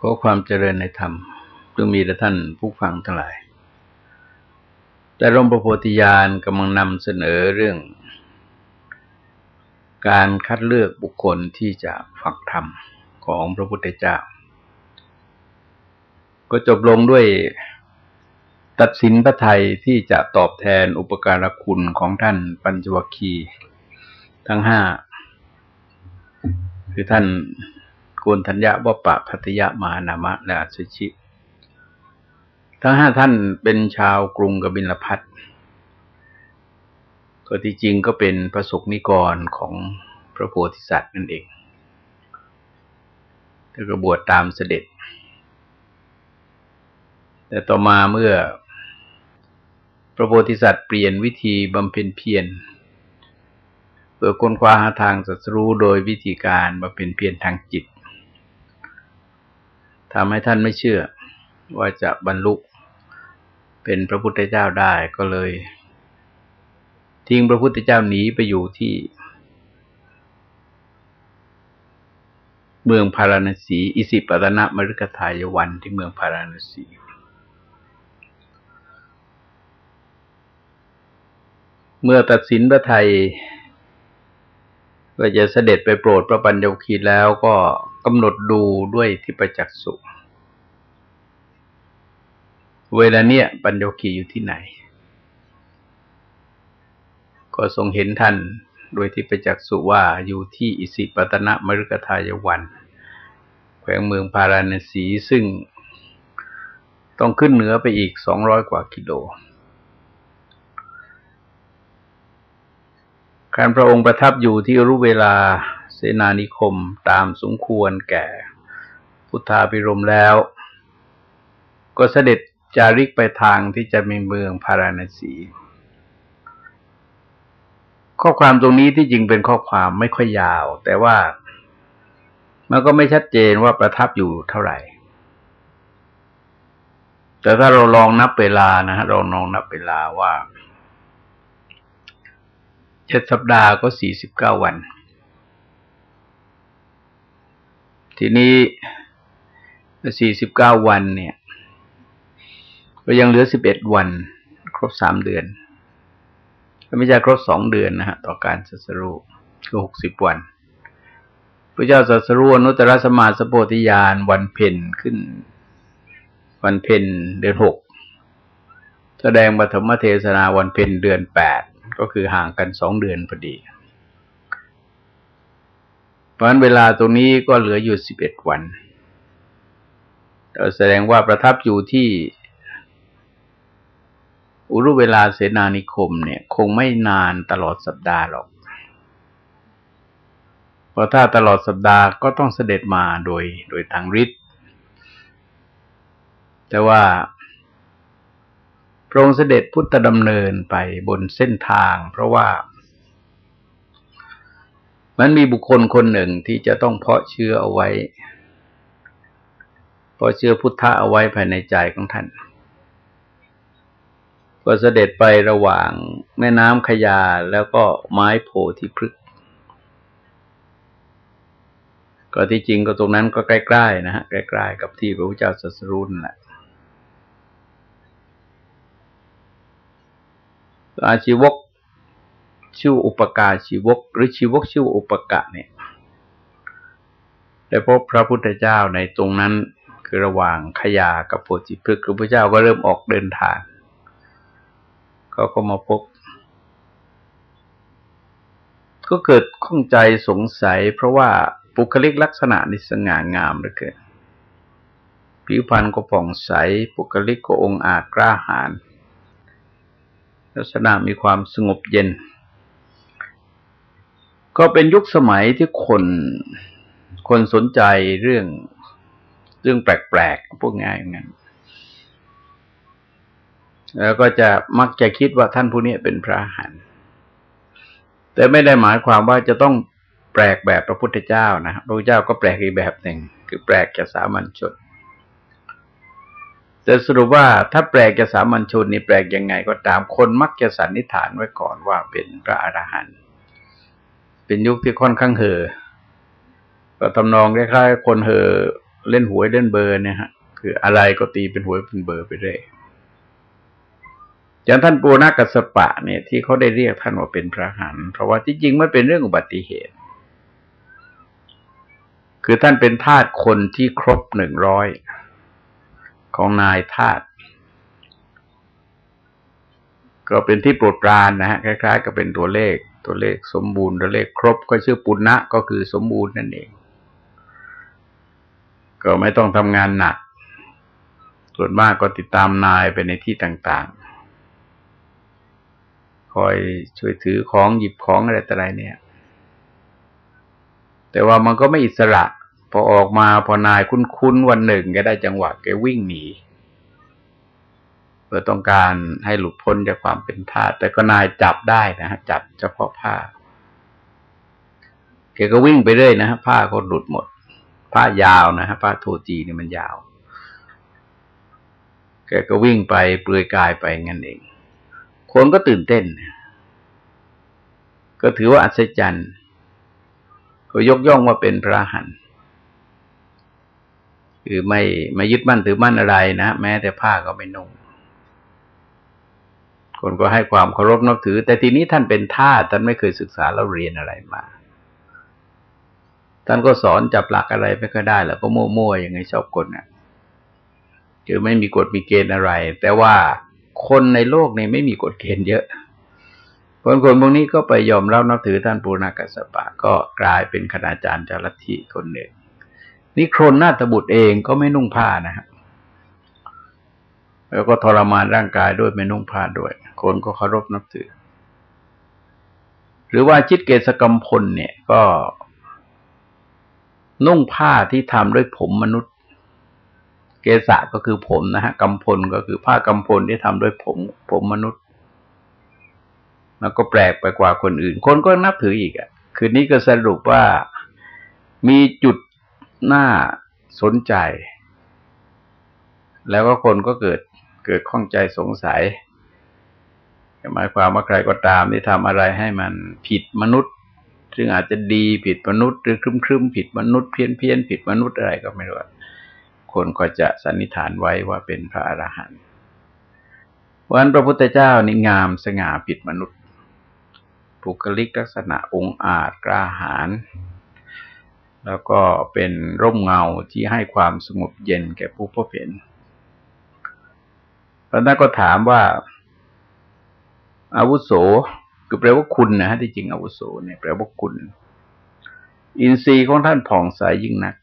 ขอความเจริญในธรรมจงมีแด่ท่านผู้ฟังทั้งหลาย แต่ร่มประโพธิญาณกำลังนำเสนอเรื่อง การคัดเลือกบุคคลที่จะฝักธรรมของพระพุทธเจ้า ก็จบลงด้วยตัดสินพระไทยที่จะตอบแทนอุปการะคุณของท่านปัญจวัคคีย์ทั้งห้าคือท่าน กุลธัญญะวปะพัตยะมานามะและอัศชิ ทั้งห้าท่านเป็นชาวกรุงกบิลพัทก็ที่จริงก็เป็นประสบนิกรของพระโพธิสัตว์นั่นเองแล้วก็บวชตามเสด็จ แต่ต่อมาเมื่อพระโพธิสัตว์เปลี่ยนวิธีบำเพ็ญเพียรเพื่อค้นคว้าหาทางศัตรูโดยวิธีการบำเพ็ญเพียรทางจิต ทำให้ท่านไม่เชื่อว่าจะบรรลุเป็นพระพุทธเจ้าได้ก็เลย ทิ้งพระพุทธเจ้าหนีไปอยู่ที่ เมืองพาราณสี อิสิปตนะมฤคทายวันที่เมืองพาราณสีเมื่อตัดสินพระไทย ว่าจะเสด็จไปโปรดพระปัญญวคีแล้วก็กำหนดดูด้วยที่ประจักษ์สุเวลาเนี้ยปัญญวคีอยู่ที่ไหน ก็ทรงเห็นท่านโดยที่ประจักษ์สุว่าอยู่ที่อิสิปตนะมฤคทายวัน แขวงเมืองพาราณสีซึ่งต้องขึ้นเหนือไปอีกสองร้อยกว่ากิโล การพระองค์ประทับอยู่ที่รู้เวลาเสนานิคมตามสมควรแก่ พุทธาพิรมแล้ว ก็เสด็จจาริกไปทางที่จะมีเมืองพาราณสี ข้อความตรงนี้ที่จริงเป็นข้อความไม่ค่อยยาว แต่ว่ามันก็ไม่ชัดเจนว่าประทับอยู่เท่าไหร่ แต่ถ้าเราลองนับเวลานะฮะเราลองนับเวลาว่า เจ็ดสัปดาห์ก็สี่สิบเก้าวัน ทีนี้สี่สิบเก้าวันเนี่ยก็ยังเหลือสิบเอ็ดวัน ครบสามเดือนก็ไม่ใช่ครบสองเดือนนะฮะ ต่อการสัสรุคือหกสิบวันพระเจ้าสัสรุนุตตรสมาสโพธิญาณวันเพ็ญขึ้น วันเพ็ญเดือนหกแสดงปฐมเทศนาวันเพ็ญเดือนแปด ก็คือห่างกันสองเดือนพอดี เพราะนั้นเวลาตรงนี้ก็เหลืออยู่สิบเอ็ดวัน แสดงว่าประทับอยู่ที่อุรุเวลาเสนานิคมเนี่ย คงไม่นานตลอดสัปดาห์หรอก เพราะถ้าตลอดสัปดาห์ก็ต้องเสด็จมาโดยโดยทางฤทธิ์แต่ว่า ระองค์เสด็จพุทธดำเนินไปบนเส้นทาง เพราะว่า มันมีบุคคลคนหนึ่งที่จะต้องเพาะเชื้อเอาไว้ เพาะเชื้อพุทธะเอาไว้ภายในใจของท่านก็เสด็จไประหว่างแม่น้ำขยาแล้วก็ไม้โพธิพฤกษ์ก็ที่จริงก็ตรงนั้นก็ใกล้ ๆ นะฮะใกล้ ๆ กับที่พระพุทธเจ้าสัสรุนแหละ อาชีวกชื่ออุปการชีวก หรือชีวกชื่ออุปกะเนี่ยได้พบพระพุทธเจ้าในตรงนั้นคือระหว่างขยากับโพธิพฤกษ์พระเจ้าก็เริ่มออกเดินทางเขาก็มาพบ ก็เกิดข้องใจสงสัย เพราะว่าบุคลิกลักษณะนิสง่างามเหลือเกินผิวพรรณก็ผ่องใสบุคลิกก็องอาจกล้าหาญ ลักษณะมีความสงบเย็น ก็เป็นยุคสมัยที่คนคนสนใจเรื่องเรื่องแปลกๆพวกง่ายอย่างนั้นแล้วก็จะมักจะคิดว่าท่านผู้นี้เป็นพระหันแต่ไม่ได้หมายความว่าจะต้องแปลกแบบพระพุทธเจ้านะพระพุทธเจ้าก็แปลกอีกแบบหนึ่งคือแปลกจากสามัญชน แต่สรุปว่าถ้าแปลกจะสามัญชนนี่แปลกยังไงก็ตามคนมักจะสันนิษฐานไว้ก่อนว่าเป็นพระอรหันต์เป็นยุคที่ค่อนข้างเห่อก็ทำนองคล้ายๆคนเห่อเล่นหวยเล่นเบอร์เนี่ยฮะ คืออะไรก็ตีเป็นหวยเป็นเบอร์ไปเรื่อยอย่างท่านปูนากัสปะเนี่ยที่เขาได้เรียกท่านว่าเป็นพระหันเพราะว่าที่จริงมันเป็นเรื่องอุบัติเหตุ คือท่านเป็นทาสคนที่ครบหนึ่งร้อย ของนายทาสก็เป็นที่โปรดปรานนะฮะคล้ายๆกับเป็นตัวเลข ตัวเลขสมบูรณ์ตัวเลขครบ ก็ชื่อปุณณะก็คือสมบูรณ์นั่นเอง ก็ไม่ต้องทำงานหนัก ส่วนมากก็ติดตามนายไปในที่ต่างๆ คอยช่วยถือของหยิบของอะไรต่ออะไรเนี่ย แต่ว่ามันก็ไม่อิสระ พอออกมาพอนายคุ้นๆวันหนึ่งแกได้จังหวะแกวิ่งหนีเพื่อต้องการให้หลุดพ้นจากความเป็นทาสแต่ก็นายจับได้นะฮะจับเฉพาะผ้าแกก็วิ่งไปเรื่อยนะฮะผ้าก็หลุดหมด ผ้ายาวนะฮะผ้าโทจีนี่มันยาว แกก็วิ่งไปเปลือยกายไปงั้นเอง คนก็ตื่นเต้น ก็ถือว่าอัศจรรย์ ก็ยกย่องว่าเป็นพระหัน คือไม่ไม่ยึดมั่นถือมั่นอะไรนะแม้แต่ผ้าก็ไม่นุ่งคนก็ให้ความเคารพนับถือ แต่ทีนี้ท่านเป็นท่าท่านไม่เคยศึกษาแล้วเรียนอะไรมา ท่านก็สอนจับหลักอะไรไม่ค่อยได้ แล้วก็มั่วๆอย่างไงชอบกลน่ะคือไม่มีกฎมีเกณฑ์อะไร แต่ว่าคนในโลกนี้ไม่มีกฎเกณฑ์เยอะ คนคนพวกนี้ก็ไปยอมรับนับถือท่านปูรณกัสปะ ก็กลายเป็นคณาจารย์จารัติคนหนึ่ง นี่โครนนาตบุตรเองก็ไม่นุ่งผ้านะครับแล้วก็ทรมานร่างกายด้วยไม่นุ่งผ้าด้วย คนก็เคารพนับถือ หรือว่าจิตเกศกรรมพลเนี่ยก็ นุ่งผ้าที่ทำด้วยผมมนุษย์ เกษะก็คือผมนะฮะกำพลก็คือผ้ากำพลที่ทำด้วยผม ผมมนุษย์ แล้วก็แปลกไปกว่าคนอื่น คนก็นับถืออีกอะ คืนนี้ก็สรุปว่ามีจุด น่าสนใจ แล้วก็คนก็เกิดเกิดข้องใจสงสัยหมายความว่าใครก็ตามที่ทำอะไรให้มันผิดมนุษย์ ซึ่งอาจจะดีผิดมนุษย์ หรือครึมครึมผิดมนุษย์เพี้ยนเพี้ยนผิดมนุษย์อะไรก็ไม่รู้คนก็จะสันนิษฐานไว้ว่าเป็นพระอรหันต์วันพระพุทธเจ้านี่งามสง่าผิดมนุษย์บุคลิกลักษณะองค์อาจกล้าหาญ แล้วก็เป็นร่มเงาที่ให้ความสงบเย็นแก่ผู้พบเห็นพระนั้นก็ถามว่า อาวุโสคือแปลว่าคุณนะฮะที่จริงอาวุโสเนี่ยแปลว่าคุณ อินทรีย์ของท่านผ่องใสยยิ่งนัก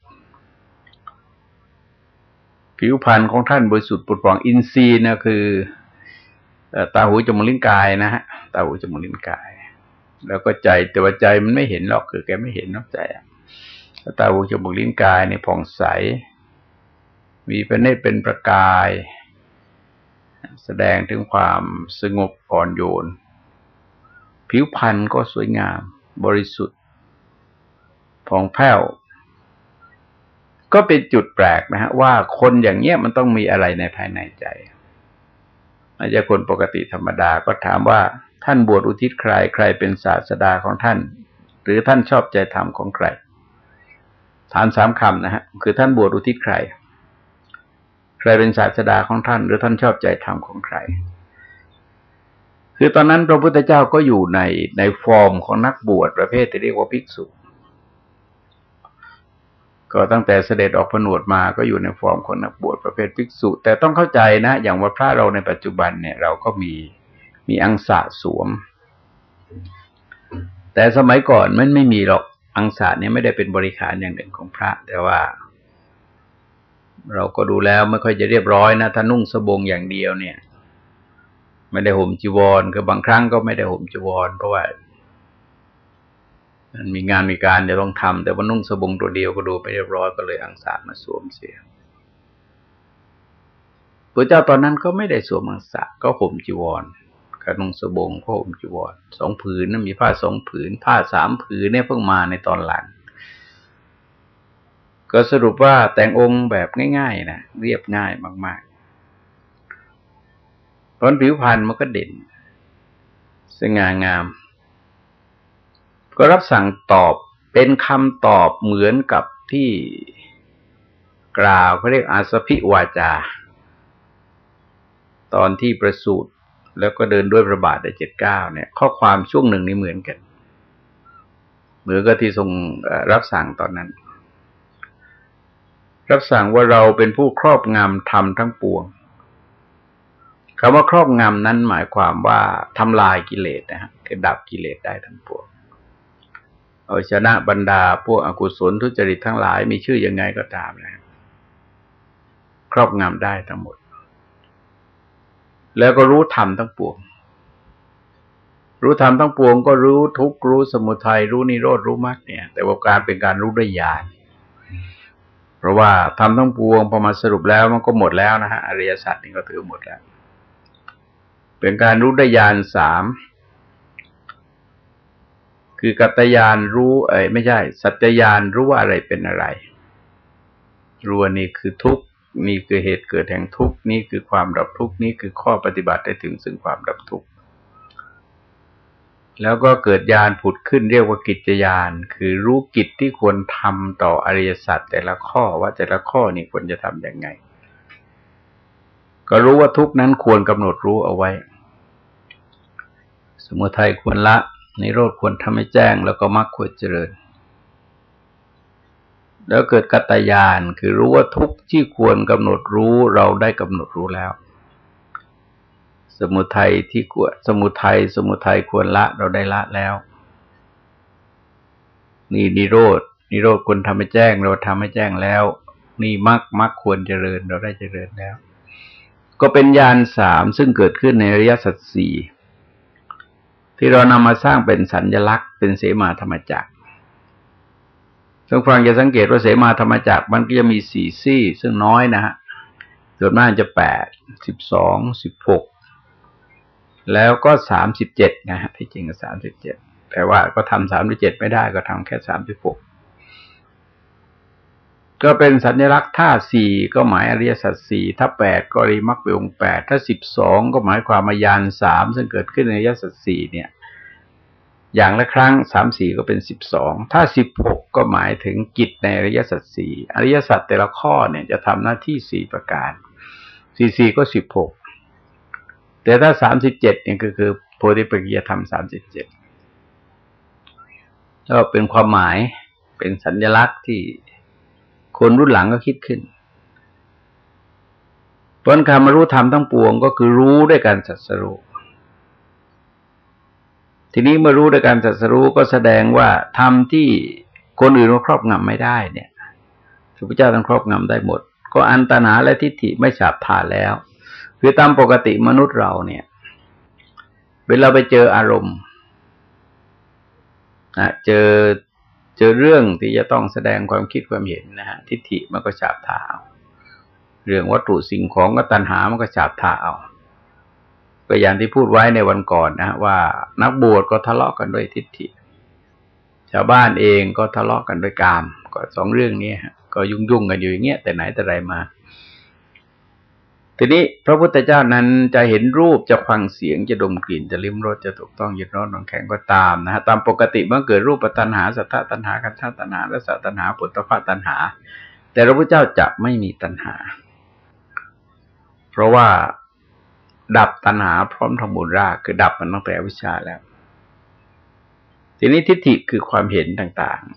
ผิวพรรณของท่านบริสุทธิ์ปุดผ่องอินทรีย์นะคือตาหูจมูกลิ้นกายนะฮะตาหูจมูกลิ้นกาย แล้วก็ใจแต่ว่าใจมันไม่เห็นหรอกคือแกไม่เห็นนอกใจ ตาหูจมูกลิ้นกายในผ่องใส มีพระเนตรเป็นประกาย แสดงถึงความสงบอ่อนโยน ผิวพรรณก็สวยงาม บริสุทธิ์ผ่องแผ้ว ก็เป็นจุดแปลกนะฮะ ว่าคนอย่างเนี้ยมันต้องมีอะไรในภายในใจอาจจะคนปกติธรรมดาก็ถามว่าท่านบวชอุทิศใครใครเป็นศาสดาของท่าน หรือท่านชอบใจธรรมของใคร ถามสามคำนะฮะคือท่านบวชอุทิศใคร ใครเป็นศาสดาของท่าน หรือท่านชอบใจธรรมของใคร คือตอนนั้นพระพุทธเจ้าก็อยู่ในในฟอร์มของนักบวชประเภทที่เรียกว่าภิกษุ ก็ตั้งแต่เสด็จออกผนวดมาก็อยู่ในฟอร์มของนักบวชประเภทภิกษุ แต่ต้องเข้าใจนะ อย่างว่าพระเราในปัจจุบันเนี่ยเราก็มีมีอังสะสวม แต่สมัยก่อนมันไม่มีหรอก อังสะเนี่ยไม่ได้เป็นบริขารอย่างหนึ่งของพระ แต่ว่า เราก็ดูแล้วไม่ค่อยจะเรียบร้อยนะถ้านุ่งสบงอย่างเดียวเนี่ย ไม่ได้ห่มจีวรคือบางครั้งก็ไม่ได้ห่มจีวร เพราะว่ามันมีงานมีการจะต้องทำแต่ว่านุ่งสบงตัวเดียวก็ดูไม่เรียบร้อยก็เลยอังสามาสวมเสียพระเจ้าตอนนั้นก็ไม่ได้สวมอังสะก็ห่มจีวร กระนงสบงก็ห่มจีวรสองผืนนั้นมีผ้าสองผืน ผ้าสามผืนเนี่ยเพิ่งมาในตอนหลัง ก็สรุปว่าแต่งองค์แบบง่ายๆนะเรียบง่ายมากๆผลผิวพรรณมันก็เด่น สง่างาม ก็รับสั่งตอบเป็นคำตอบเหมือนกับที่กล่าวเขาเรียกอาสพิวาจา ตอนที่ประสูติ แล้วก็เดินด้วยประบาทได้เจ็ดเก้าเนี่ย ข้อความช่วงหนึ่งนี้เหมือนกัน เหมือนกับที่ทรงรับสั่งตอนนั้น รับสั่งว่าเราเป็นผู้ครอบงำทำทั้งปวงคำว่าครอบงำนั้นหมายความว่าทำลายกิเลสนะฮะคือดับกิเลสได้ทั้งปวงเอาชนะบรรดาพวกอกุศลทุจริตทั้งหลายมีชื่อยังไงก็ตามนะครอบงำได้ทั้งหมด แล้วก็รู้ธรรมทั้งปวง รู้ธรรมทั้งปวง ก็รู้ทุกรู้สมุทัยรู้นิโรธรู้มรรคเนี่ย แต่ว่าการเป็นการรู้ด้วยญาณเพราะว่าทำทั้งปวงพอมาสรุปแล้วมันก็หมดแล้วนะฮะอริยสัจนี่ก็ถือหมดแล้ว เป็นการรู้ด้วยญาณสามคือกัตยานรู้เอ้ยไม่ใช่ สัจญานรู้ว่าอะไรเป็นอะไรรู้ว่านี่คือทุกข์ นี่คือเหตุเกิดแห่งทุกข์นี่คือความดับทุกข์นี่คือข้อปฏิบัติได้ถึงซึ่งความดับทุกข์แล้วก็เกิดญาณผุดขึ้นเรียกว่ากิจญาณคือรู้กิจที่ควรทำต่ออริยสัจแต่ละข้อว่าแต่ละข้อนี่ควรจะทำยังไง ก็รู้ว่าทุกนั้นควรกำหนดรู้เอาไว้ สมุทัยควรละนิโรธควรทำให้แจ้งแล้วก็มรรคควรเจริญ แล้วเกิดกัตยานคือรู้ว่าทุกที่ควรกำหนดรู้เราได้กำหนดรู้แล้ว สมุทัยที่ควรสมุทัยสมุทัยควรละเราได้ละแล้ว นี่นิโรธนิโรธควรทำให้แจ้งเราทำให้แจ้งแล้ว นี่มรรคมรรคควรเจริญเราได้เจริญแล้ว ก็เป็นญาณสามซึ่งเกิดขึ้นในอริยสัจสี่ที่เรานำมาสร้างเป็นสัญญลักษณ์ เป็นเสมาธรรมจักร ท่านฟังจะสังเกตว่าเสมาธรรมจักมันก็จะมีสี่ซี่ ซึ่งน้อยนะฮะส่วนมากจะแปดสิบสองสิบหกแล้วก็สามสิบเจ็ดนะฮะที่จริงก็สามสิบเจ็ดแต่ว่าก็ทำสามสิบเจ็ดไม่ได้ก็ทำแค่สามสิบหกก็เป็นสัญลักษณ์ถ้าสี่ก็หมายอริยสัจสี่ถ้าแปดก็ริมักเปองแปดถ้าสิบสองก็หมายความมายานสามซึ่งเกิดขึ้นในอริยสัจสี่เนี่ย อย่างละครั้งสามสี่ก็เป็นสิบสองถ้าสิบหกก็หมายถึงกิจในอริยสัจสี่อริยสัจแต่ละข้อเนี่ยจะทำหน้าที่สี่ประการสี่สี่ก็สิบหกแต่ถ้าสามสิบเจ็ดเนี่ยก็คือโพธิปัจจยธรรมสามสิบเจ็ดก็เป็นความหมายเป็นสัญลักษณ์ที่คนรุ่นหลังก็คิดขึ้นผลคำมารู้ธรรมทั้งปวงก็คือรู้ด้วยการสัสรู้ ทีนี้เมื่อรู้ด้วยการสัสรู้ก็แสดงว่าธรรมที่คนอื่นมาครอบงำไม่ได้เนี่ยพระพุทธเจ้าต้องครอบงำได้หมด ก็อันตนาและทิฏฐิไม่ฉาบทาแล้ว คือตามปกติมนุษย์เราเนี่ย เวลาไปเจออารมณ์นะเจอเจอเรื่องที่จะต้องแสดงความคิดความเห็นนะฮะทิฏฐิมันก็ฉาบทาเอาเรื่องวัตถุสิ่งของก็ตัณหามันก็ฉาบทาเอา ก็อย่างที่พูดไว้ในวันก่อนนะว่านักบวชก็ทะเลาะกันด้วยทิฏฐิ ชาวบ้านเองก็ทะเลาะกันด้วยกาม ก็สองเรื่องนี้ก็ยุ่งยุ่งกันอยู่อย่างเงี้ยแต่ไหนแต่ไรมา ทีนี้พระพุทธเจ้านั้นจะเห็นรูปจะฟังเสียงจะดมกลิ่นจะลิ้มรสจะถูกต้องยึดร้อนนอนแข็งก็ตามนะฮะตามปกติเมื่อเกิดรูปตัณหาสัทธตัณหาคันธตัณหาและสัตตัณหาปุตตะตัณหา แต่พระพุทธเจ้าจะไม่มีตัณหา เพราะว่า ดับตัณหาพร้อมทำบุญรากคือดับมันตั้งแต่วิชาแล้ว ทีนี้ทิฏฐิคือความเห็นต่างๆ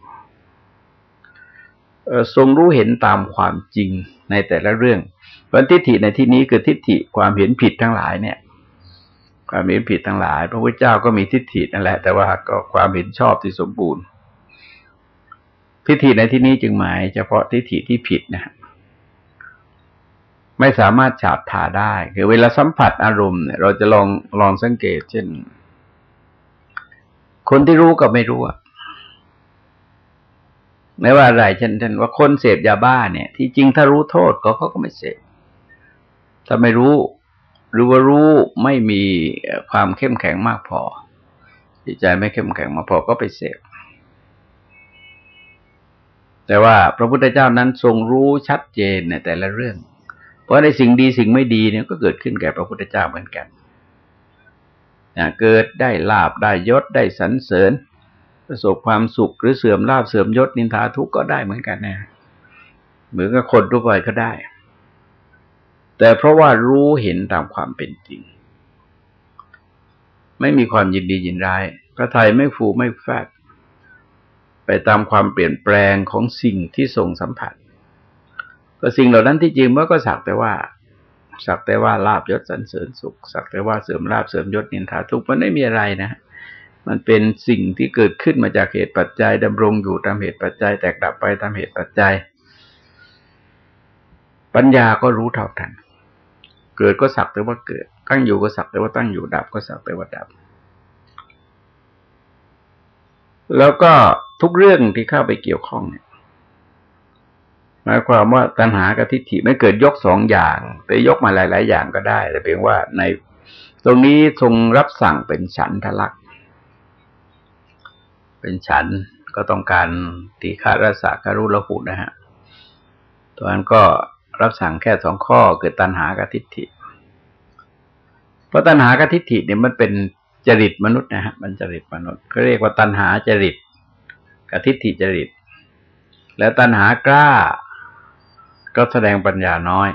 ทรงรู้เห็นตามความจริงในแต่ละเรื่องเพราะทิฏฐิในที่นี้คือทิฏฐิความเห็นผิดทั้งหลายเนี่ยความเห็นผิดทั้งหลาย พระพุทธเจ้าก็มีทิฏฐินั่นแหละ แต่ว่าก็ความเห็นชอบที่สมบูรณ์ ทิฏฐิในที่นี้จึงหมายเฉพาะทิฏฐิที่ผิดนะครับ ไม่สามารถฉาบทาได้ คือเวลาสัมผัสอารมณ์เนี่ยเราจะลองลองสังเกต เช่น คนที่รู้กับไม่รู้อะไม่ว่าอะไรเช่นเช่นว่าคนเสพยาบ้าเนี่ย ที่จริงถ้ารู้โทษก็เขาก็ไม่เสพถ้าไม่รู้ หรือว่ารู้ไม่มีความเข้มแข็งมากพอจิตใจไม่เข้มแข็งมาพอก็ไปเสพแต่ว่าพระพุทธเจ้านั้นทรงรู้ชัดเจนในแต่ละเรื่อง เพราะในสิ่งดีสิ่งไม่ดีเนี่ยก็เกิดขึ้นแก่พระพุทธเจ้าเหมือนกันเกิดได้ลาบได้ยศได้สรรเสริญ ประสบความสุขหรือเสื่อมลาบเสื่อมยศนินทาทุกข์ก็ได้เหมือนกันนะเหมือนกับคนทั่วไปก็ได้ แต่เพราะว่ารู้เห็นตามความเป็นจริง ไม่มีความยินดียินร้าย พระไทยไม่ฟูไม่แฟดไปตามความเปลี่ยนแปลงของสิ่งที่ทรงสัมผัส ก็สิ่งเหล่านั้นที่จริงมันก็สักแต่ว่า สักแต่ว่าลาบยศสันเสริญสุข สักแต่ว่าเสริมลาบเสริมยศนินทาทุกมันไม่มีอะไรนะ มันเป็นสิ่งที่เกิดขึ้นมาจากเหตุปัจจัยดำรงอยู่ตามเหตุปัจจัย แตกดับไปตามเหตุปัจจัย ปัญญาก็รู้เท่าทันเกิดก็สักแต่ว่าเกิด ตั้งอยู่ก็สักแต่ว่าตั้งอยู่ดับก็สักแต่ว่าดับ แล้วก็ทุกเรื่องที่เข้าไปเกี่ยวข้องเนี่ย หมายความว่าตัณหากับทิฏฐิไม่เกิดยกสองอย่าง แต่ยกมาหลาย ๆ อย่างก็ได้ แต่เพียงว่าในตรงนี้ทรงรับสั่งเป็นฉันทลักษเป็นฉันก็ต้องการตีฆารสาการุละหุนะฮะตอนนั้นก็รับสั่งแค่สองข้อเกิดตัณหากับทิฏฐิ เพราะตัณหากับทิฏฐิเนี่ยมันเป็นจริตมนุษย์นะฮะมันจริตมนุษย์เขาเรียกว่าตัณหาจริตกับทิฏฐิจริต แล้วตัณหากล้า ก็แสดงปัญญาน้อย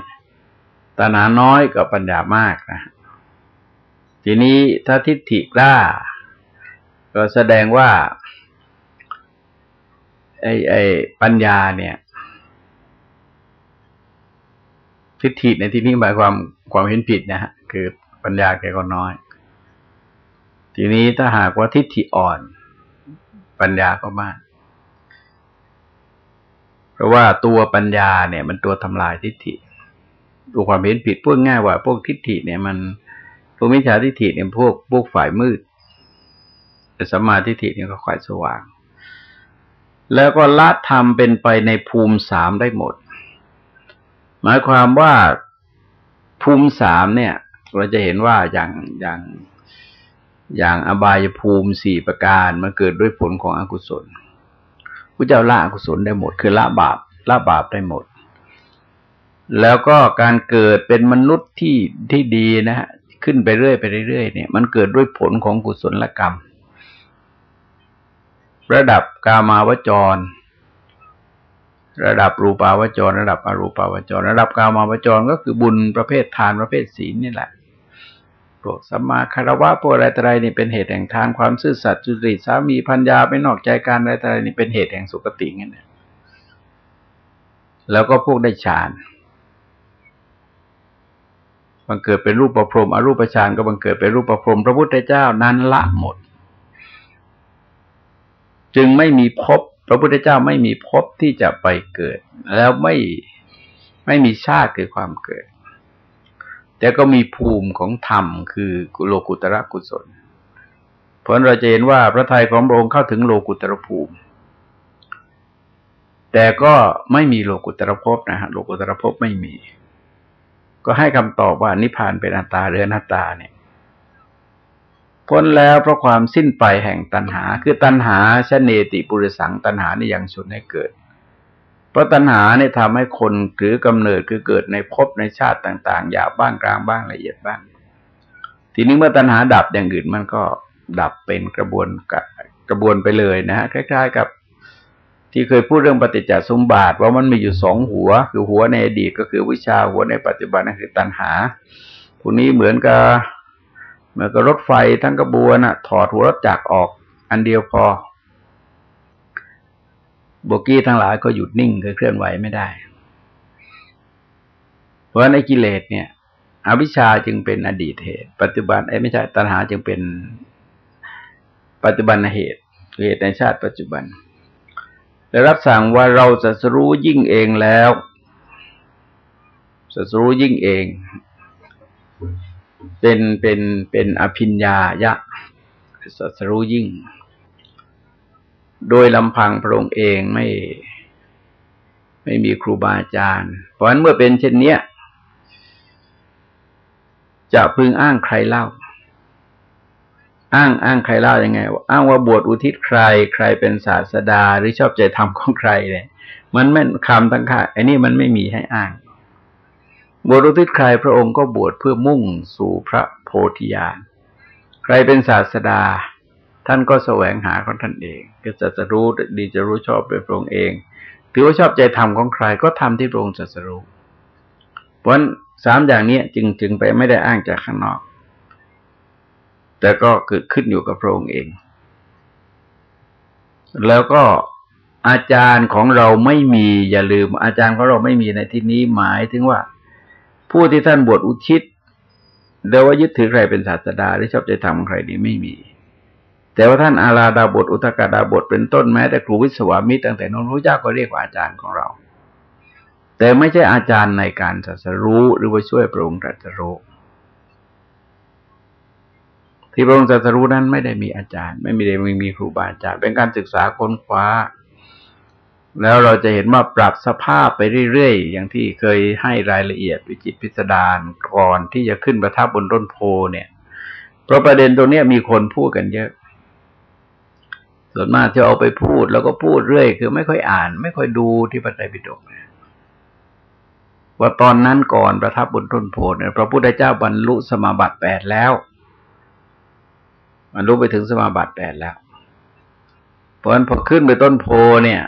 ตัณหาน้อยกับปัญญามากนะ ทีนี้ถ้าทิฏฐิกล้า ก็แสดงว่า ไอ้ไอ้ปัญญาเนี่ย ทิฏฐิในที่นี้หมายความความเห็นผิดนะฮะคือปัญญาแกก็น้อย ทีนี้ถ้าหากว่าทิฏฐิอ่อน ปัญญาก็มาก พราะว่าตัวปัญญาเนี่ยมันตัวทำลายทิฏฐิตัวความเห็นผิดพูดง่ายว่า พวกทิฏฐิเนี่ยมันพวกมิจฉาทิฏฐิเนี่ยพวกพวกฝ่ายมืด แต่สัมมาทิฏฐิเนี่ยก็ฝ่ายสว่าง แล้วก็ละธรรมเป็นไปในภูมิสามได้หมด หมายความว่าภูมิสามเนี่ย เราจะเห็นว่าอย่างอย่างอย่างอบายภูมิสี่ประการมันเกิดด้วยผลของอกุศล ระเจ้าละอกุศลได้หมด คือละบาปละบาปได้หมด แล้วก็การเกิดเป็นมนุษย์ที่ที่ดีนะฮะขึ้นไปเรื่อยไปเรื่อยเนี่ย มันเกิดด้วยผลของกุศลกรรม ระดับกามาวจร ระดับรูปาวจร ระดับอรูปาวจร ระดับกามาวจรก็คือบุญประเภททานประเภทศีลนี่แหละ พวกสัมมาคารวะพวกอะไรต่ออะไรนี่เป็นเหตุแห่งทานความซื่อสัตย์จุติสามีพัญญาไม่นอกใจการอะไรต่ออะไรนี่เป็นเหตุแห่งสุคติงั้นเนี่ยแล้วก็พวกได้ฌานบังเกิดเป็นรูปประพรมอรูปฌานก็บังเกิดเป็นรูปประพรมพระพุทธเจ้านั้นละหมด จึงไม่มีพบพระพุทธเจ้าไม่มีพบที่จะไปเกิด แล้วไม่ไม่มีชาติคือความเกิด แต่ก็มีภูมิของธรรม คือโลกุตระกุศล เพราะเราจะเห็นว่าพระทัยของพระองค์เข้าถึงโลกุตระภูมิ แต่ก็ไม่มีโลกุตระภพนะฮะโลกุตระภพไม่มี ก็ให้คำตอบว่านิพพานเป็นอัตตาหรืออนัตตาเนี่ยพ้นแล้วเพราะความสิ้นไปแห่งตัณหา คือตัณหาชเนติปุริสังตัณหานี่ยังชนให้เกิด เพราะตัณหาเนี่ยทำให้คนถือกำเนิดคือเกิดในภพในชาติต่างๆหยาบบ้างกลางบ้างละเอียดบ้าง ทีนี้เมื่อตัณหาดับอย่างอื่นมันก็ดับเป็นกระบวนกระบวนไปเลยนะฮะคล้าย ๆ กับที่เคยพูดเรื่องปฏิจจสมบาทว่ามันมีอยู่สองหัว คือหัวในอดีตก็คือวิชาหัวในปัจจุบันนั่นคือตัณหาพวกนี้เหมือนกับเหมือนกับรถไฟทั้งกระบวนอะถอดหัวรถจักรออก อันเดียวพอ โบกี้ทั้งหลายก็หยุดนิ่งคือเคลื่อนไหวไม่ได้ เพราะในกิเลสเนี่ย อวิชชาจึงเป็นอดีตเหตุ ปัจจุบันไอ้ไม่ใช่ตัณหาจึงเป็นปัจจุบันเหตุเหตุในชาติปัจจุบันได้รับสั่งว่าเราจะรู้ยิ่งเองแล้วจะรู้ยิ่งเอง เป็นเป็นเป็นอภิญญายะสัสรู้ยิ่ง โดยลำพังพระองค์เองไม่ไม่มีครูบาอาจารย์ เพราะฉะนั้นเมื่อเป็นเช่นนี้จะพึงอ้างใครเล่า อ้างอ้างใครเล่ายังไงอ้างว่าบวชอุทิศใคร ใครเป็นศาสดาหรือชอบใจธรรมของใครเนี่ยมันไม่คำตั้งค่าไอ้นี่มันไม่มีให้อ้าง บวชอุทิศใครพระองค์ก็บวชเพื่อมุ่งสู่พระโพธิญาณใครเป็นศาสดา ท่านก็แสวงหาของท่านเอง ก็จะจะรู้ดีจะรู้ชอบโดยพระองค์เอง ถือว่าชอบใจธรรมของใครก็ทำที่พระองค์จัสรู้ เพราะสามอย่างนี้จึงจึงไปไม่ได้อ้างจากข้างนอก แต่ก็เกิดขึ้นอยู่กับพระองค์เอง แล้วก็อาจารย์ของเราไม่มีอย่าลืม อาจารย์ของเราไม่มีในที่นี้หมายถึงว่า ผู้ที่ท่านบวชอุทิศเดาว่ายึดถือใครเป็นศาสดาหรือชอบใจทำใครนี้ไม่มี แต่ว่าท่านอาราดาบทอุตกาดาบทเป็นต้นแม้แต่ครูวิศวามิตรตั้งแต่นนรู้จักก็เรียกว่าอาจารย์ของเรา แต่ไม่ใช่อาจารย์ในการศาสรู้หรือว่าช่วยปรุงตรัสรู้ที่พระองค์ตรัสรู้นั้นไม่ได้มีอาจารย์ ไม่มีได้มีครูบาอาจารย์ เป็นการศึกษาค้นคว้า แล้วเราจะเห็นว่าปรับสภาพไปเรื่อยๆ อย่างที่เคยให้รายละเอียดวิจิตพิสดารก่อนที่จะขึ้นประทับบนต้นโพเนี่ยเพราะประเด็นตรงนี้มีคนพูดกันเยอะ ส่วนมากจะเอาไปพูดแล้วก็พูดเรื่อย คือไม่ค่อยอ่าน ไม่ค่อยดูที่พระไตรปิฎกว่าตอนนั้นก่อนประทับบนต้นโพเนี่ยพระพุทธเจ้าบรรลุสมาบัติแปดแล้วบรรลุไปถึงสมาบัติแปดแล้ว เพราะนั้นพอขึ้นไปต้นโพเนี่ย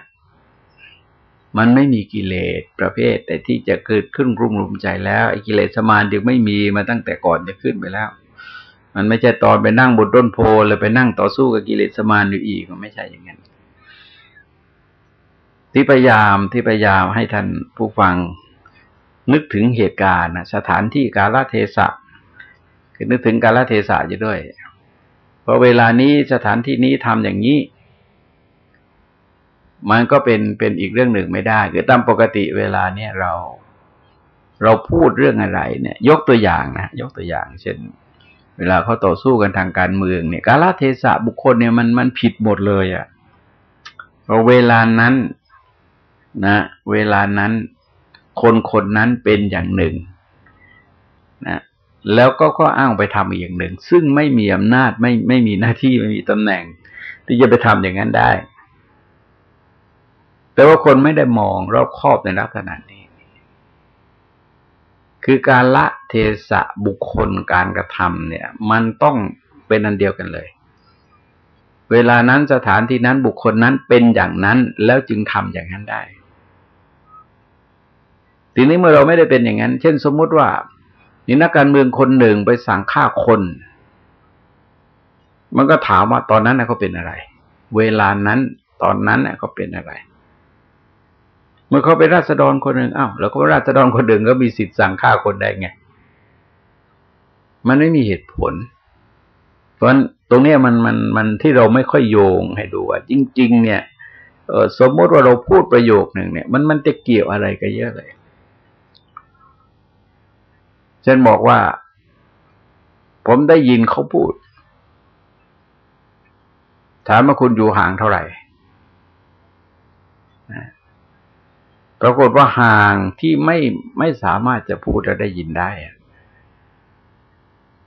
มันไม่มีกิเลสประเภท แต่ที่จะเกิดขึ้นรุมรุมใจแล้วไอ้กิเลสสมานยังไม่มีมาตั้งแต่ก่อนจะขึ้นไปแล้ว มันไม่ใช่ตอนไปนั่งบนต้นโพเลยไปนั่งต่อสู้กับกิเลสสมานอยู่อีกมันไม่ใช่อย่างนั้น ที่พยายามที่พยายามให้ท่านผู้ฟังนึกถึงเหตุการณ์สถานที่กาลเทศะคือนึกถึงกาลเทศะอยู่ด้วย เพราะเวลานี้สถานที่นี้ทำอย่างนี้ มันก็เป็นเป็นอีกเรื่องหนึ่งไม่ได้ คือตามปกติเวลาเนี่ยเรา เราพูดเรื่องอะไร เนี่ย ยกตัวอย่างนะยกตัวอย่าง เช่น เวลาเขาต่อสู้กันทางการเมืองเนี่ยกาลเทศะบุคคลเนี่ยมันมันผิดหมดเลยอะ่ะเพราะเวลานั้นนะ เวลานั้นคนคนนั้นเป็นอย่างหนึ่งนะแล้วก็ก็อ้างไปทำอีกอย่างหนึ่ง ซึ่งไม่มีอำนาจไม่ไม่มีหน้าที่ไม่มีตำแหน่ง ที่จะไปทำอย่างนั้นได้ แต่ว่าคนไม่ได้มองรอบครอบในลักษณะนี้ คือการละเทศะบุคคลการกระทำเนี่ย มันต้องเป็นอันเดียวกันเลย เวลานั้นสถานที่นั้นบุคคลนั้นเป็นอย่างนั้นแล้วจึงทำอย่างนั้นได้ ทีนี้เมื่อเราไม่ได้เป็นอย่างนั้น เช่นสมมุติว่านี่นักการเมืองคนหนึ่งไปสั่งฆ่าคน มันก็ถามว่าตอนนั้นเขาเป็นอะไร เวลานั้นตอนนั้นเขาเป็นอะไร มื่อเขาเป็นราษฎรคนหนึ่งอ้าวแล้วก็ราษฎรคนหนึ่งก็มีสิทธิ์สั่งฆ่าคนได้ไง มันไม่มีเหตุผล เพราะตรงนี้มันมันมันที่เราไม่ค่อยโยงให้ดูว่าจริง ๆ เนี่ยเอสมมติว่าเราพูดประโยคหนึ่งเนี่ย มันมันจะเกี่ยวอะไรกันเยอะเลยเช่นบอกว่า ผมได้ยินเขาพูด ถามว่าคุณอยู่ห่างเท่าไหร่ รากฏว่าห่างที่ไม่ไม่สามารถจะพูดและได้ยินได้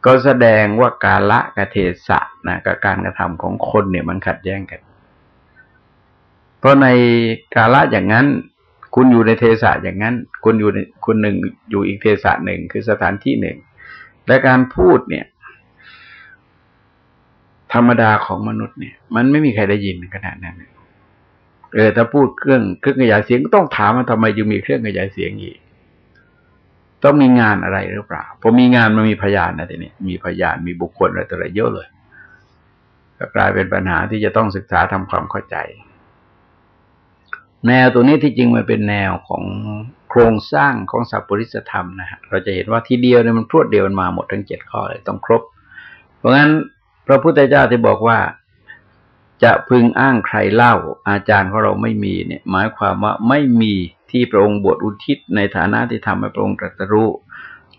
ก็แสดงว่ากาละกเทศะนะกับการกระทำของคนเนี่ยมันขัดแย้งกัน เพราะในกาละอย่างนั้น คุณอยู่ในเทศะอย่างนั้น คุณอยู่ในคุณหนึ่งอยู่อีกเทศะหนึ่งคือสถานที่หนึ่ง และการพูดเนี่ย ธรรมดาของมนุษย์เนี่ย มันไม่มีใครได้ยินขนาดนั้นเเออถ้าพูดเครื่องเครื่องขยายเสียงก็ต้องถามว่าทำไมจึงมีเครื่องขยายเสียงอีก ต้องมีงานอะไรหรือเปล่าพอมีงานมันมีพยานนะทีนี้มีพยานมีบุคคลอะไรต่ออะไรเยอะเลย ก็กลายเป็นปัญหาที่จะต้องศึกษาทำความเข้าใจ แนวตัวนี้ที่จริงมันเป็นแนวของโครงสร้างของสัพปริสธรรมนะฮะเราจะเห็นว่าทีเดียวเนี่ยมันพรวดเดียวมันมาหมดทั้งเจ็ดข้อเลยต้องครบ เพราะงั้นพระพุทธเจ้าที่บอกว่า จะพึงอ้างใครเล่า อาจารย์ของเราไม่มีเนี่ย หมายความว่าไม่มีที่พระองค์บวชอุทิศในฐานะที่ทำให้พระองค์ตรัสรู้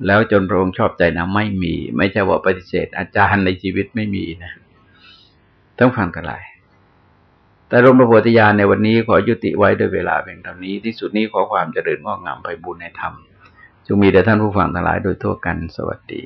แล้วจนพระองค์ชอบใจนะไม่มี ไม่ใช่ว่าปฏิเสธ อาจารย์ในชีวิตไม่มีนะต้องฟังกันหลายแต่รมประโพธิญาณในวันนี้ขอยุติไว้ด้วยเวลาเพียงเท่านี้ที่สุดนี้ขอความเจริญงอกงามไปบุญในธรรมจงมีแด่ท่านผู้ฟังทั้งหลายโดยทั่วกันสวัสดี